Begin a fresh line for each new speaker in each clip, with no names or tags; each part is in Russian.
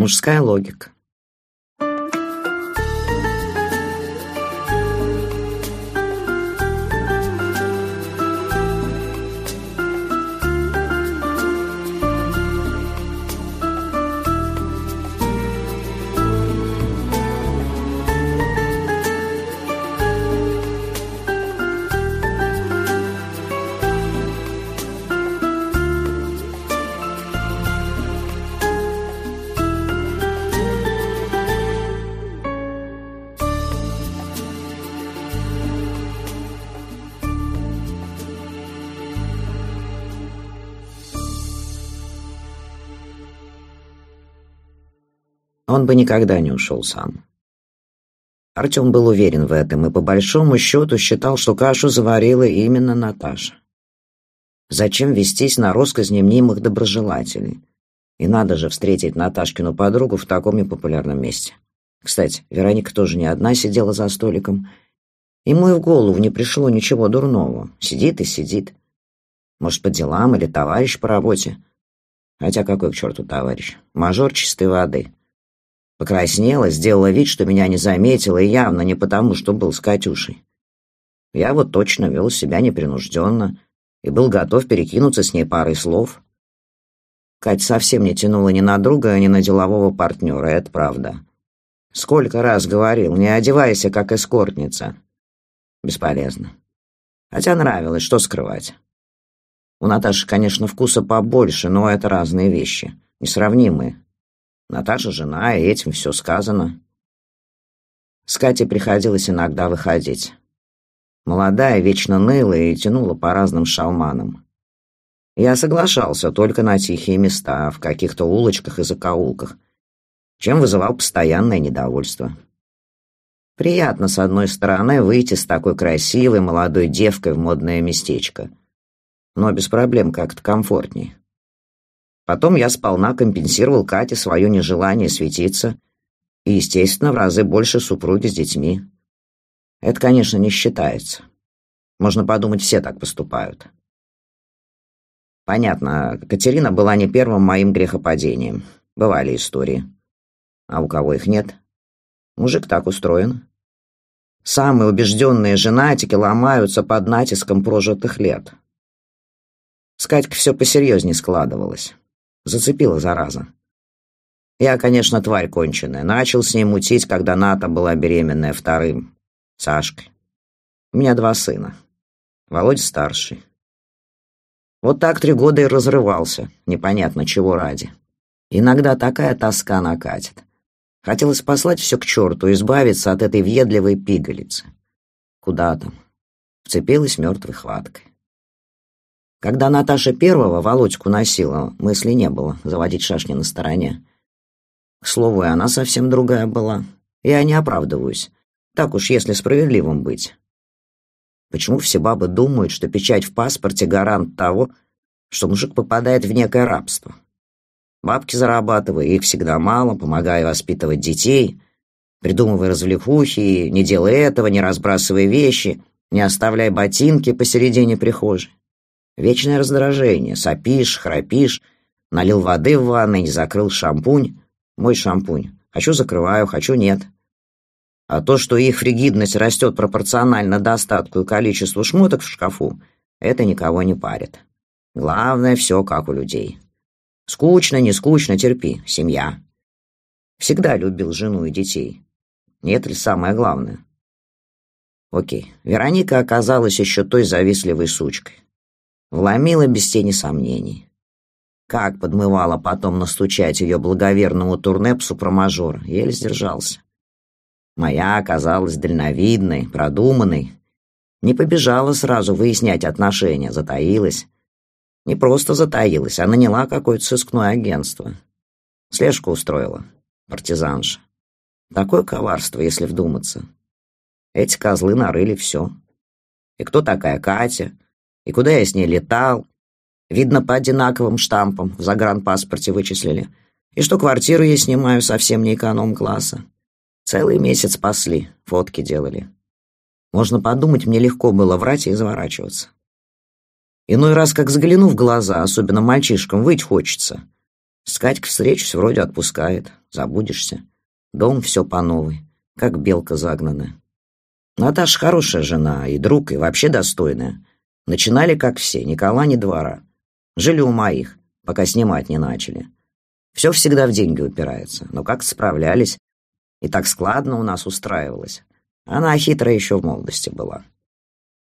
Мужская логика. Он бы никогда не ушел сам. Артем был уверен в этом и по большому счету считал, что кашу заварила именно Наташа. Зачем вестись на росказни мнимых доброжелателей? И надо же встретить Наташкину подругу в таком непопулярном месте. Кстати, Вероника тоже не одна сидела за столиком. Ему и в голову не пришло ничего дурного. Сидит и сидит. Может, по делам или товарищ по работе. Хотя какой к черту товарищ? Мажор чистой воды. Покраснела, сделала вид, что меня не заметила, и явно не потому, что был с Катюшей. Я вот точно вел себя непринужденно и был готов перекинуться с ней парой слов. Кать совсем не тянула ни на друга, ни на делового партнера, это правда. Сколько раз говорил, не одевайся, как эскортница. Бесполезно. Хотя нравилось, что скрывать. У Наташи, конечно, вкуса побольше, но это разные вещи, несравнимые. Наташа жена, и этим все сказано. С Катей приходилось иногда выходить. Молодая, вечно ныла и тянула по разным шалманам. Я соглашался только на тихие места, в каких-то улочках и закоулках, чем вызывал постоянное недовольство. Приятно, с одной стороны, выйти с такой красивой молодой девкой в модное местечко, но без проблем как-то комфортней. Потом я сполна компенсировал Кате свое нежелание светиться и, естественно, в разы больше супруги с детьми. Это, конечно, не считается. Можно подумать, все так поступают. Понятно, Катерина была не первым моим грехопадением. Бывали истории. А у кого их нет? Мужик так устроен. Самые убежденные женатики ломаются под натиском прожитых лет. С Катькой все посерьезнее складывалось. Зацепила, зараза. Я, конечно, тварь конченая. Начал с ней мутить, когда Ната была беременная вторым, Сашкой. У меня два сына. Володя старший. Вот так три года и разрывался, непонятно чего ради. Иногда такая тоска накатит. Хотелось послать все к черту, избавиться от этой въедливой пигалицы. Куда там? Вцепилась мертвой хваткой. Когда Наташа первого Володьку носила, мысли не было заводить шашни на стороне. К слову, и она совсем другая была. Я не оправдываюсь. Так уж, если справедливым быть. Почему все бабы думают, что печать в паспорте гарант того, что мужик попадает в некое рабство? Бабки зарабатывая, их всегда мало, помогая воспитывать детей, придумывая развлекухи, не делай этого, не разбрасывай вещи, не оставляй ботинки посередине прихожей. Вечное раздражение. Сопишь, храпишь, налил воды в ванной, закрыл шампунь. Мой шампунь. Хочу закрываю, хочу нет. А то, что их фригидность растет пропорционально достатку и количеству шмоток в шкафу, это никого не парит. Главное, все как у людей. Скучно, не скучно, терпи. Семья. Всегда любил жену и детей. Нет ли самое главное? Окей, Вероника оказалась еще той завистливой сучкой. Вломила без тени сомнений. Как подмывала потом настучать ее благоверному турнепсу про мажор, еле сдержался. Моя оказалась дальновидной, продуманной. Не побежала сразу выяснять отношения, затаилась. Не просто затаилась, а наняла какое-то сыскное агентство. Слежку устроила, партизанша. Такое коварство, если вдуматься. Эти козлы нарыли все. И кто такая Катя? И куда я с ней летал? Видно, по одинаковым штампам в загранпаспорте вычислили. И что квартиру я снимаю совсем не эконом-класса. Целый месяц пасли, фотки делали. Можно подумать, мне легко было врать и заворачиваться. Иной раз, как взгляну в глаза, особенно мальчишкам, выть хочется. С Катькой встречусь, вроде отпускает. забудешься. Дом все по новой, как белка загнанная. Наташа хорошая жена, и друг, и вообще достойная. Начинали, как все, ни кола, ни двора. Жили у моих, пока снимать не начали. Все всегда в деньги упирается, но как-то справлялись. И так складно у нас устраивалось. Она хитрая еще в молодости была.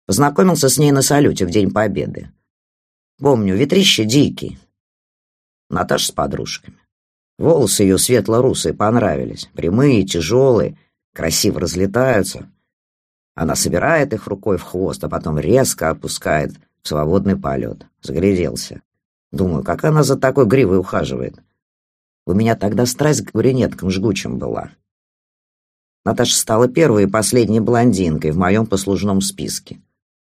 Познакомился с ней на салюте в День Победы. Помню, ветрище дикий. Наташа с подружками. Волосы ее светло-русые понравились. Прямые, тяжелые, красиво разлетаются. Она собирает их рукой в хвост, а потом резко опускает в свободный полет. Загляделся. Думаю, как она за такой гривой ухаживает. У меня тогда страсть к брюнеткам жгучим была. Наташа стала первой и последней блондинкой в моем послужном списке.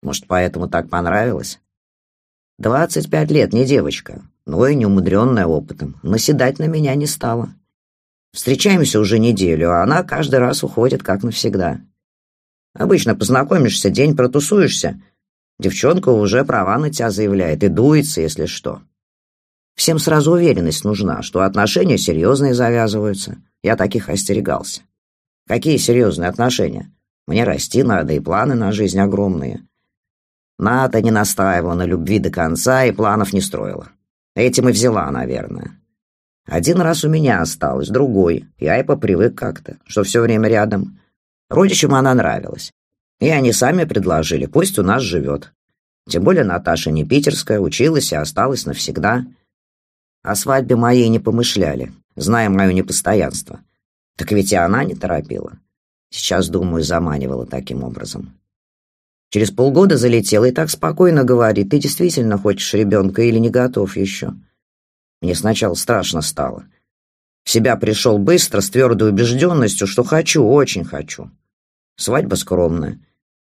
Может, поэтому так понравилось? Двадцать пять лет, не девочка, но и неумудренная опытом. Наседать на меня не стала. Встречаемся уже неделю, а она каждый раз уходит, как навсегда. Обычно познакомишься, день протусуешься. Девчонка уже права на тебя заявляет и дуется, если что. Всем сразу уверенность нужна, что отношения серьезные завязываются. Я таких остерегался. Какие серьезные отношения? Мне расти надо, и планы на жизнь огромные. Ната не настаивала на любви до конца и планов не строила. Этим и взяла, наверное. Один раз у меня осталось, другой. Я и попривык как-то, что все время рядом. Родичам она нравилась. И они сами предложили, пусть у нас живет. Тем более Наташа не питерская, училась и осталась навсегда. О свадьбе моей не помышляли, зная мое непостоянство. Так ведь и она не торопила. Сейчас, думаю, заманивала таким образом. Через полгода залетела и так спокойно говорит, ты действительно хочешь ребенка или не готов еще? Мне сначала страшно стало. В себя пришел быстро, с твердой убежденностью, что хочу, очень хочу. Свадьба скромная.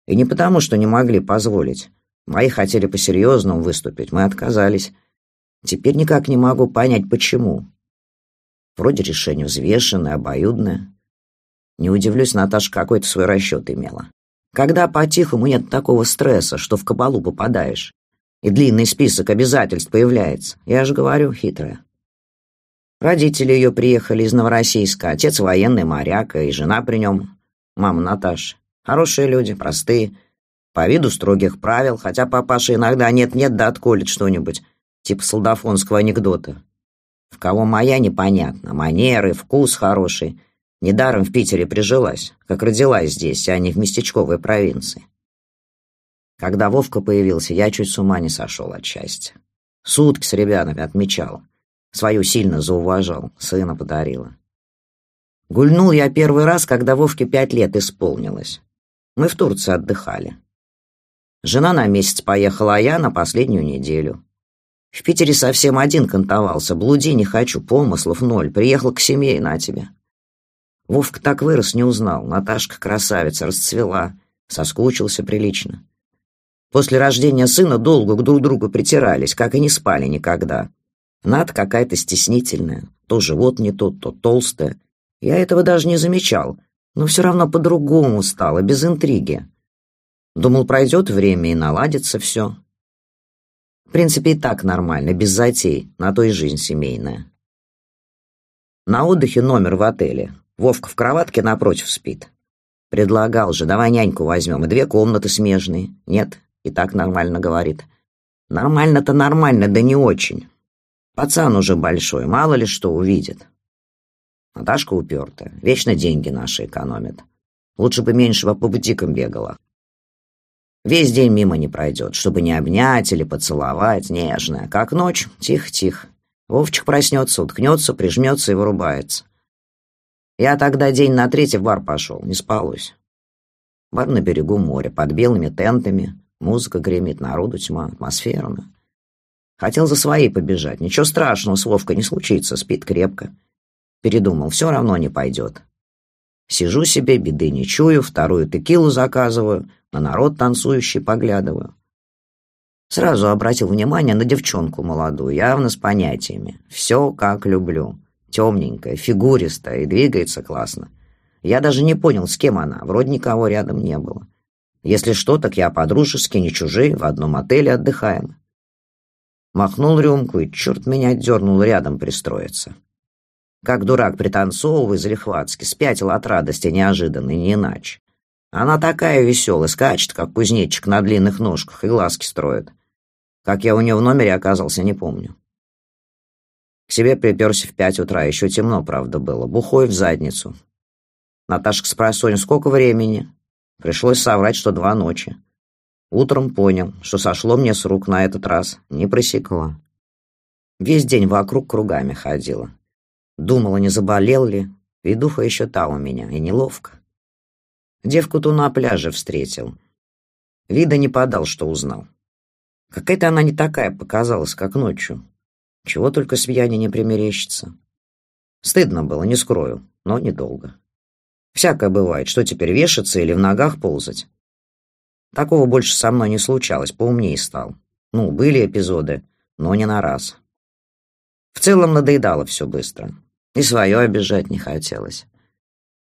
И не потому, что не могли позволить. Мои хотели по-серьезному выступить, мы отказались. Теперь никак не могу понять, почему. Вроде решение взвешенное, обоюдное. Не удивлюсь, Наташа какой-то свой расчет имела. Когда по-тихому нет такого стресса, что в кабалу попадаешь, и длинный список обязательств появляется, я же говорю, хитрая. Родители ее приехали из Новороссийска, отец военный моряк, и жена при нем, мама Наташа. Хорошие люди, простые, по виду строгих правил, хотя папаша иногда нет-нет да отколет что-нибудь, типа солдафонского анекдота. В кого моя, непонятно. Манеры, вкус хороший. Недаром в Питере прижилась, как родилась здесь, а не в местечковой провинции. Когда Вовка появился, я чуть с ума не сошел от счастья. Сутки с ребятами отмечал. Свою сильно зауважал, сына подарила. Гульнул я первый раз, когда Вовке пять лет исполнилось. Мы в Турции отдыхали. Жена на месяц поехала, а я на последнюю неделю. В Питере совсем один кантовался. Блуди не хочу, помыслов ноль. Приехал к семье и на тебе. Вовка так вырос, не узнал. Наташка красавица, расцвела. Соскучился прилично. После рождения сына долго к друг другу притирались, как и не спали никогда. Над какая-то стеснительная. То живот не тот, то толстая. Я этого даже не замечал. Но все равно по-другому стало, без интриги. Думал, пройдет время и наладится все. В принципе, и так нормально, без затей, на то и жизнь семейная. На отдыхе номер в отеле. Вовка в кроватке напротив спит. Предлагал же, давай няньку возьмем, и две комнаты смежные. Нет, и так нормально говорит. Нормально-то нормально, да не очень. Пацан уже большой, мало ли что увидит. Наташка упертая, вечно деньги наши экономит. Лучше бы меньше по бутикам бегала. Весь день мимо не пройдет, чтобы не обнять или поцеловать, нежная. Как ночь, тихо-тихо. Вовчик проснется, уткнется, прижмется и вырубается. Я тогда день на третий в бар пошел, не спалось. Бар на берегу моря, под белыми тентами. Музыка гремит, народу тьма, атмосферно. Хотел за своей побежать. Ничего страшного с Вовкой не случится, спит крепко. Передумал, все равно не пойдет. Сижу себе, беды не чую, вторую текилу заказываю, на народ танцующий поглядываю. Сразу обратил внимание на девчонку молодую, явно с понятиями. Все как люблю. Темненькая, фигуристая и двигается классно. Я даже не понял, с кем она, вроде никого рядом не было. Если что, так я подружески, не чужие, в одном отеле отдыхаем. Махнул рюмку, и черт меня дернул рядом пристроиться. Как дурак пританцовывая залихватски, спятил от радости неожиданно, не иначе. Она такая веселая, скачет, как кузнечик на длинных ножках, и глазки строит. Как я у нее в номере оказался, не помню. К себе приперся в пять утра, еще темно, правда, было, бухой в задницу. Наташка спросонья, сколько времени? Пришлось соврать, что два ночи. Утром понял, что сошло мне с рук на этот раз, не просекла. Весь день вокруг кругами ходила. Думала, не заболел ли, ведуха еще та у меня, и неловко. Девку-то на пляже встретил. Вида не подал, что узнал. Какая-то она не такая показалась, как ночью. Чего только с пьяни не примерещится. Стыдно было, не скрою, но недолго. Всякое бывает, что теперь вешаться или в ногах ползать. Такого больше со мной не случалось, поумнее стал. Ну, были эпизоды, но не на раз. В целом надоедало все быстро. И свое обижать не хотелось.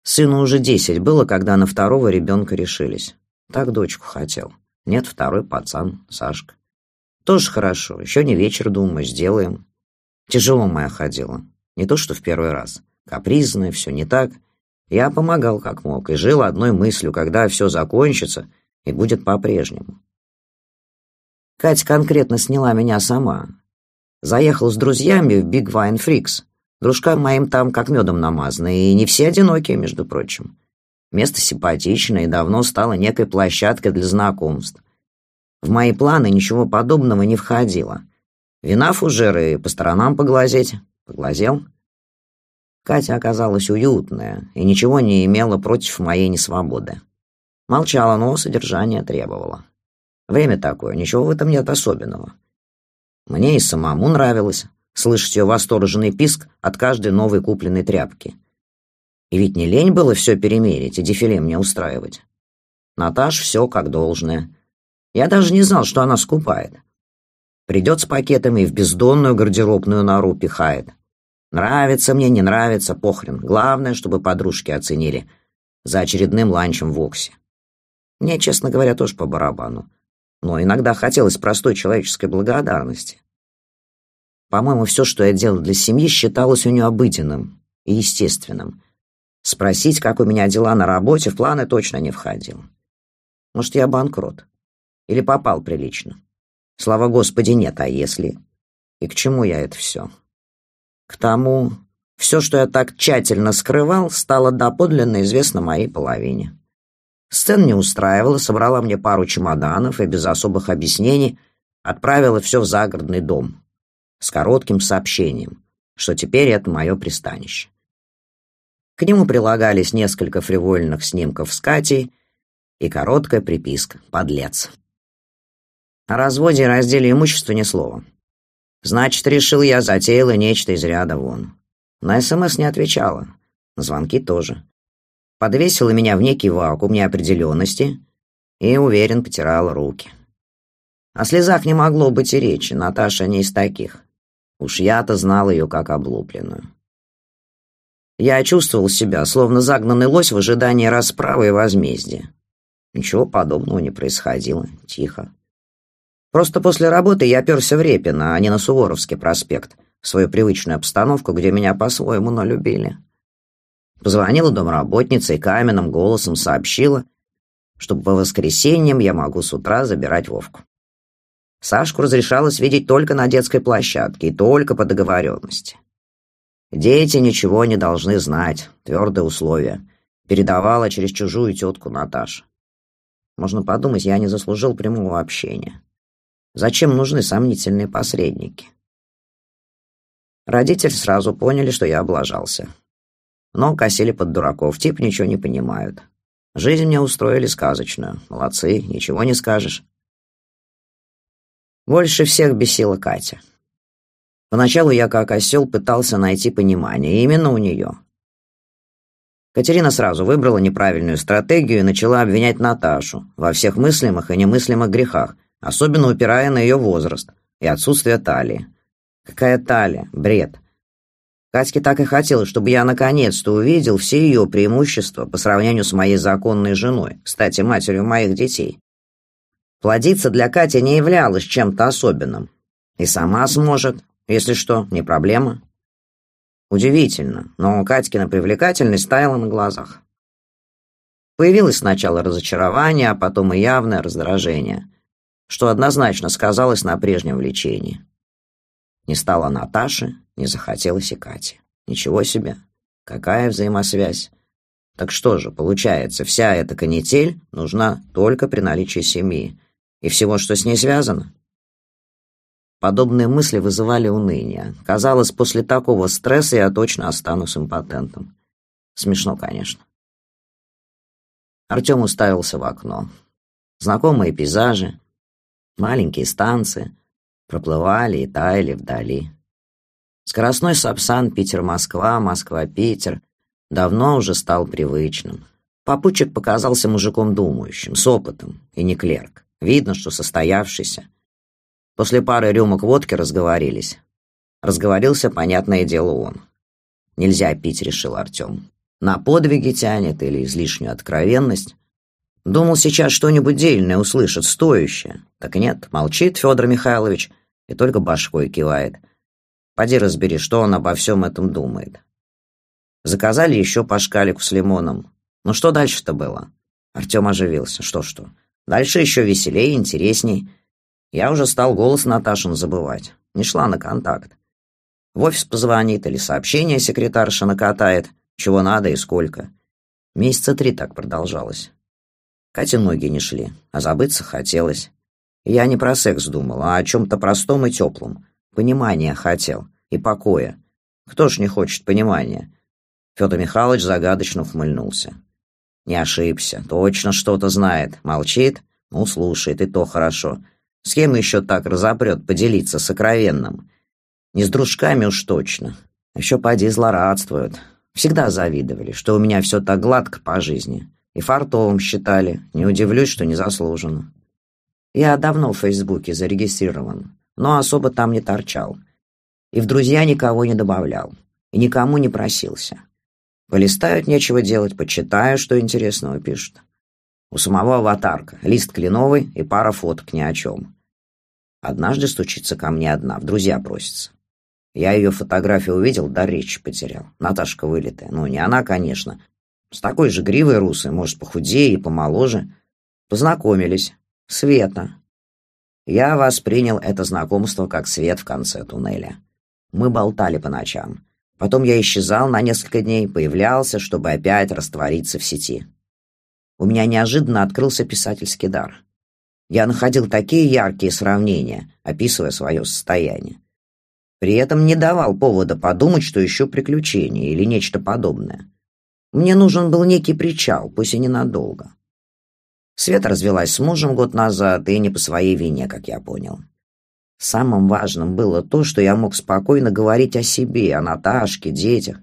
Сыну уже десять было, когда на второго ребенка решились. Так дочку хотел. Нет, второй пацан, Сашка. Тоже хорошо, еще не вечер, думаю, сделаем. Тяжело моя ходила. Не то, что в первый раз. Капризная, все не так. Я помогал как мог и жил одной мыслью, когда все закончится и будет по-прежнему. Катя конкретно сняла меня сама. Заехал с друзьями в Big Wine Freaks. Дружкам моим там как медом намазано, и не все одинокие, между прочим. Место симпатичное и давно стало некой площадкой для знакомств. В мои планы ничего подобного не входило. Вина фужеры и по сторонам поглазеть. Поглазел. Катя оказалась уютная и ничего не имела против моей несвободы. Молчала, но содержание требовала. Время такое, ничего в этом нет особенного. Мне и самому нравилось слышать ее восторженный писк от каждой новой купленной тряпки. И ведь не лень было все перемерить и дефиле мне устраивать. Наташ все как должное. Я даже не знал, что она скупает. Придет с пакетами и в бездонную гардеробную нору пихает. Нравится мне, не нравится, похрен. Главное, чтобы подружки оценили. За очередным ланчем в Оксе. Мне, честно говоря, тоже по барабану. Но иногда хотелось простой человеческой благодарности. По-моему, все, что я делал для семьи, считалось у нее обыденным и естественным. Спросить, как у меня дела на работе, в планы точно не входил. Может, я банкрот? Или попал прилично? Слава Господи, нет, а если? И к чему я это все? К тому, все, что я так тщательно скрывал, стало доподлинно известно моей половине. Сцен не устраивала, собрала мне пару чемоданов и без особых объяснений отправила все в загородный дом, с коротким сообщением, что теперь это мое пристанище. К нему прилагались несколько фривольных снимков с Катей и короткая приписка «Подлец». О разводе и разделе имущества ни слова. Значит, решил я, затеяла нечто из ряда вон. На СМС не отвечала, на звонки тоже. Подвесила меня в некий вакуум неопределенности и, уверен, потирала руки. О слезах не могло быть и речи, Наташа не из таких. Уж я-то знал ее как облупленную. Я чувствовал себя, словно загнанный лось в ожидании расправы и возмездия. Ничего подобного не происходило. Тихо. Просто после работы я перся в Репино, а не на Суворовский проспект, в свою привычную обстановку, где меня по-своему налюбили. Позвонила домработница и каменным голосом сообщила, что по воскресеньям я могу с утра забирать Вовку. Сашку разрешалось видеть только на детской площадке и только по договоренности. Дети ничего не должны знать, твердое условие. Передавала через чужую тетку Наташа. Можно подумать, я не заслужил прямого общения. Зачем нужны сомнительные посредники? Родители сразу поняли, что я облажался. Но косили под дураков, тип ничего не понимают. Жизнь мне устроили сказочную. Молодцы, ничего не скажешь. Больше всех бесила Катя. Поначалу я, как осел, пытался найти понимание, именно у нее. Катерина сразу выбрала неправильную стратегию и начала обвинять Наташу во всех мыслимых и немыслимых грехах, особенно упирая на ее возраст и отсутствие талии. Какая талия? Бред. Катьке так и хотелось, чтобы я наконец-то увидел все ее преимущества по сравнению с моей законной женой, кстати, матерью моих детей. Плодиться для Кати не являлось чем-то особенным. И сама сможет, если что, не проблема. Удивительно, но Катькина привлекательность таяла на глазах. Появилось сначала разочарование, а потом и явное раздражение, что однозначно сказалось на прежнем влечении. Не стало Наташи, не захотелось и Кати. Ничего себе, какая взаимосвязь. Так что же, получается, вся эта канитель нужна только при наличии семьи и всего, что с ней связано? Подобные мысли вызывали уныние. Казалось, после такого стресса я точно останусь импотентом. Смешно, конечно. Артем уставился в окно. Знакомые пейзажи, маленькие станции проплывали и таяли вдали. Скоростной Сапсан Питер-Москва, Москва-Питер давно уже стал привычным. Попутчик показался мужиком думающим, с опытом, и не клерк. Видно, что состоявшийся — После пары рюмок водки разговорились. Разговорился, понятное дело, он. Нельзя пить, решил Артем. На подвиги тянет или излишнюю откровенность. Думал сейчас что-нибудь дельное услышать, стоящее. Так нет, молчит Федор Михайлович и только башкой кивает. Поди разбери, что он обо всем этом думает. Заказали еще по шкалику с лимоном. Ну что дальше-то было? Артем оживился. Что-что? Дальше еще веселее, интересней. Я уже стал голос Наташин забывать. Не шла на контакт. В офис позвонит или сообщение секретарша накатает, чего надо и сколько. Месяца три так продолжалось. Кате ноги не шли, а забыться хотелось. Я не про секс думал, а о чем-то простом и теплом. Понимания хотел и покоя. Кто ж не хочет понимания? Федор Михайлович загадочно ухмыльнулся. Не ошибся, точно что-то знает. Молчит? Ну, слушает, и то хорошо. С кем еще так разопрет поделиться сокровенным? Не с дружками уж точно. Еще поди злорадствуют. Всегда завидовали, что у меня все так гладко по жизни. И фартовым считали. Не удивлюсь, что незаслуженно. Я давно в Фейсбуке зарегистрирован, но особо там не торчал. И в друзья никого не добавлял. И никому не просился. Полистают, нечего делать, почитаю, что интересного пишут. У самого аватарка, лист кленовый и пара фоток ни о чем. Однажды стучится ко мне одна, в друзья просится. Я ее фотографию увидел, да речь потерял. Наташка вылитая. Ну, не она, конечно. С такой же гривой русой, может, похудее и помоложе. Познакомились. Света. Я воспринял это знакомство как свет в конце туннеля. Мы болтали по ночам. Потом я исчезал на несколько дней, появлялся, чтобы опять раствориться в сети у меня неожиданно открылся писательский дар. Я находил такие яркие сравнения, описывая свое состояние. При этом не давал повода подумать, что ищу приключения или нечто подобное. Мне нужен был некий причал, пусть и ненадолго. Света развелась с мужем год назад, и не по своей вине, как я понял. Самым важным было то, что я мог спокойно говорить о себе, о Наташке, детях,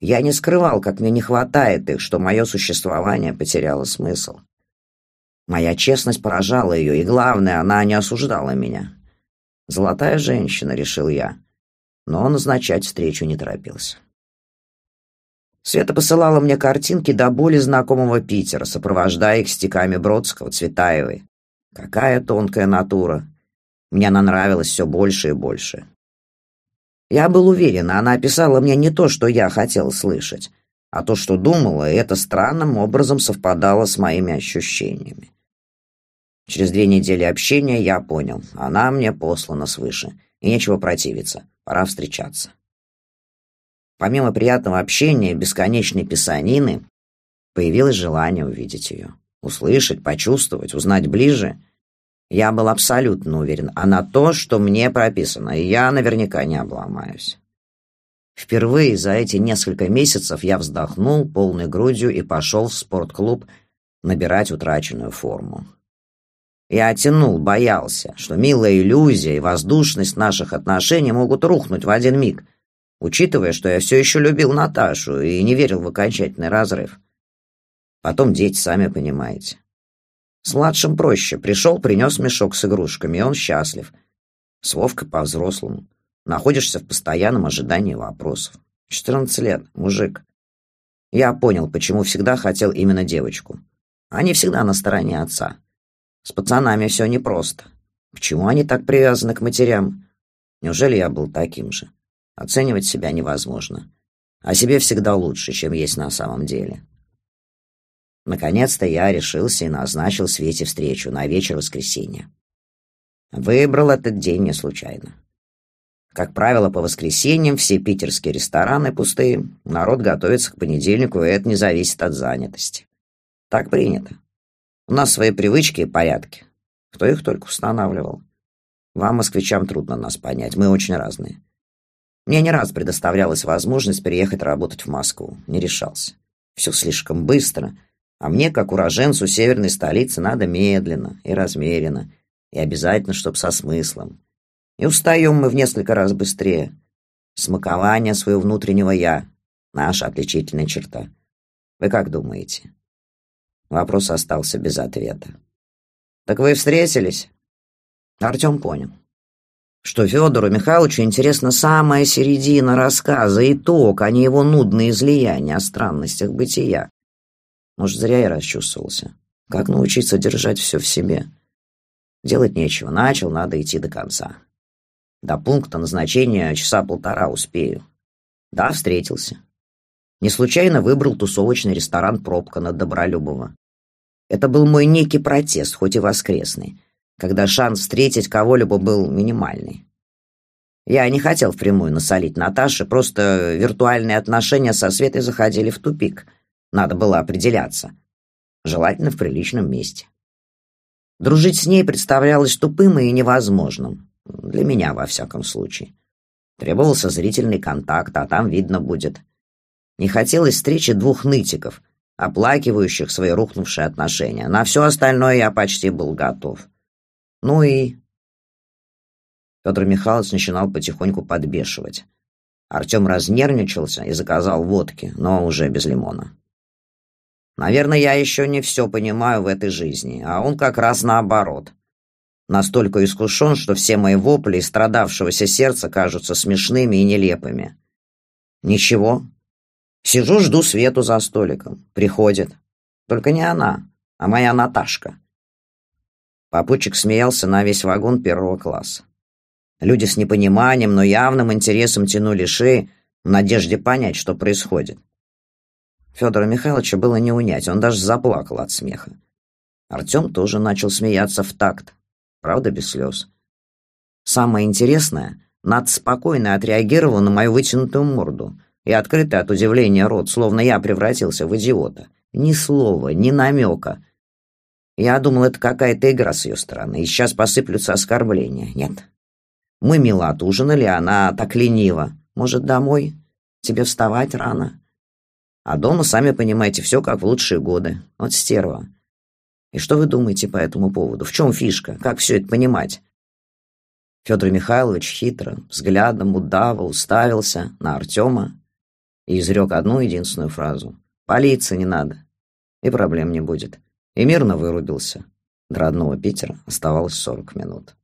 я не скрывал, как мне не хватает их, что мое существование потеряло смысл. Моя честность поражала ее, и главное, она не осуждала меня. Золотая женщина, решил я, но назначать встречу не торопился. Света посылала мне картинки до боли знакомого Питера, сопровождая их стиками Бродского, Цветаевой. Какая тонкая натура. Мне она нравилась все больше и больше. Я был уверен, она описала мне не то, что я хотел слышать, а то, что думала, и это странным образом совпадало с моими ощущениями. Через две недели общения я понял, она мне послана свыше, и нечего противиться, пора встречаться. Помимо приятного общения, бесконечной писанины, появилось желание увидеть ее, услышать, почувствовать, узнать ближе — я был абсолютно уверен, а на то, что мне прописано, я наверняка не обломаюсь. Впервые за эти несколько месяцев я вздохнул полной грудью и пошел в спортклуб набирать утраченную форму. Я оттянул, боялся, что милая иллюзия и воздушность наших отношений могут рухнуть в один миг, учитывая, что я все еще любил Наташу и не верил в окончательный разрыв. Потом дети, сами понимаете. С младшим проще. Пришел, принес мешок с игрушками, и он счастлив. С Вовкой по-взрослому. Находишься в постоянном ожидании вопросов. 14 лет, мужик. Я понял, почему всегда хотел именно девочку. Они всегда на стороне отца. С пацанами все непросто. Почему они так привязаны к матерям? Неужели я был таким же? Оценивать себя невозможно. А себе всегда лучше, чем есть на самом деле. Наконец-то я решился и назначил Свете встречу на вечер воскресенья. Выбрал этот день не случайно. Как правило, по воскресеньям все питерские рестораны пустые, народ готовится к понедельнику, и это не зависит от занятости. Так принято. У нас свои привычки и порядки. Кто их только устанавливал? Вам, москвичам, трудно нас понять, мы очень разные. Мне не раз предоставлялась возможность переехать работать в Москву, не решался. Все слишком быстро, а мне, как уроженцу северной столицы, надо медленно и размеренно, и обязательно, чтоб со смыслом. И устаем мы в несколько раз быстрее. Смакование своего внутреннего «я» — наша отличительная черта. Вы как думаете? Вопрос остался без ответа. «Так вы встретились?» Артем понял, что Федору Михайловичу интересна самая середина рассказа, итог, а не его нудные излияния о странностях бытия. Может, зря я расчувствовался. Как научиться держать все в себе? Делать нечего, начал, надо идти до конца. До пункта назначения часа полтора успею. Да, встретился. Не случайно выбрал тусовочный ресторан «Пробка» на Добролюбово. Это был мой некий протест, хоть и воскресный, когда шанс встретить кого-либо был минимальный. Я не хотел впрямую насолить Наташе, просто виртуальные отношения со Светой заходили в тупик. Надо было определяться. Желательно в приличном месте. Дружить с ней представлялось тупым и невозможным. Для меня, во всяком случае. Требовался зрительный контакт, а там видно будет. Не хотелось встречи двух нытиков, оплакивающих свои рухнувшие отношения. На все остальное я почти был готов. Ну и... Петр Михайлович начинал потихоньку подбешивать. Артем разнервничался и заказал водки, но уже без лимона. Наверное, я еще не все понимаю в этой жизни, а он как раз наоборот. Настолько искушен, что все мои вопли из страдавшегося сердца кажутся смешными и нелепыми. Ничего. Сижу, жду Свету за столиком. Приходит. Только не она, а моя Наташка. Попутчик смеялся на весь вагон первого класса. Люди с непониманием, но явным интересом тянули шеи в надежде понять, что происходит. Федора Михайловича было не унять, он даже заплакал от смеха. Артем тоже начал смеяться в такт, правда, без слез. Самое интересное, Над спокойно отреагировал на мою вытянутую морду и открытый от удивления рот, словно я превратился в идиота. Ни слова, ни намека. Я думал, это какая-то игра с ее стороны, и сейчас посыплются оскорбления. Нет. Мы мило отужинали, она так ленива. Может, домой? Тебе вставать рано? А дома, сами понимаете, все как в лучшие годы. Вот стерва. И что вы думаете по этому поводу? В чем фишка? Как все это понимать? Федор Михайлович хитро, взглядом удава уставился на Артема и изрек одну единственную фразу. «Полиции не надо, и проблем не будет». И мирно вырубился. До родного Питера оставалось сорок минут.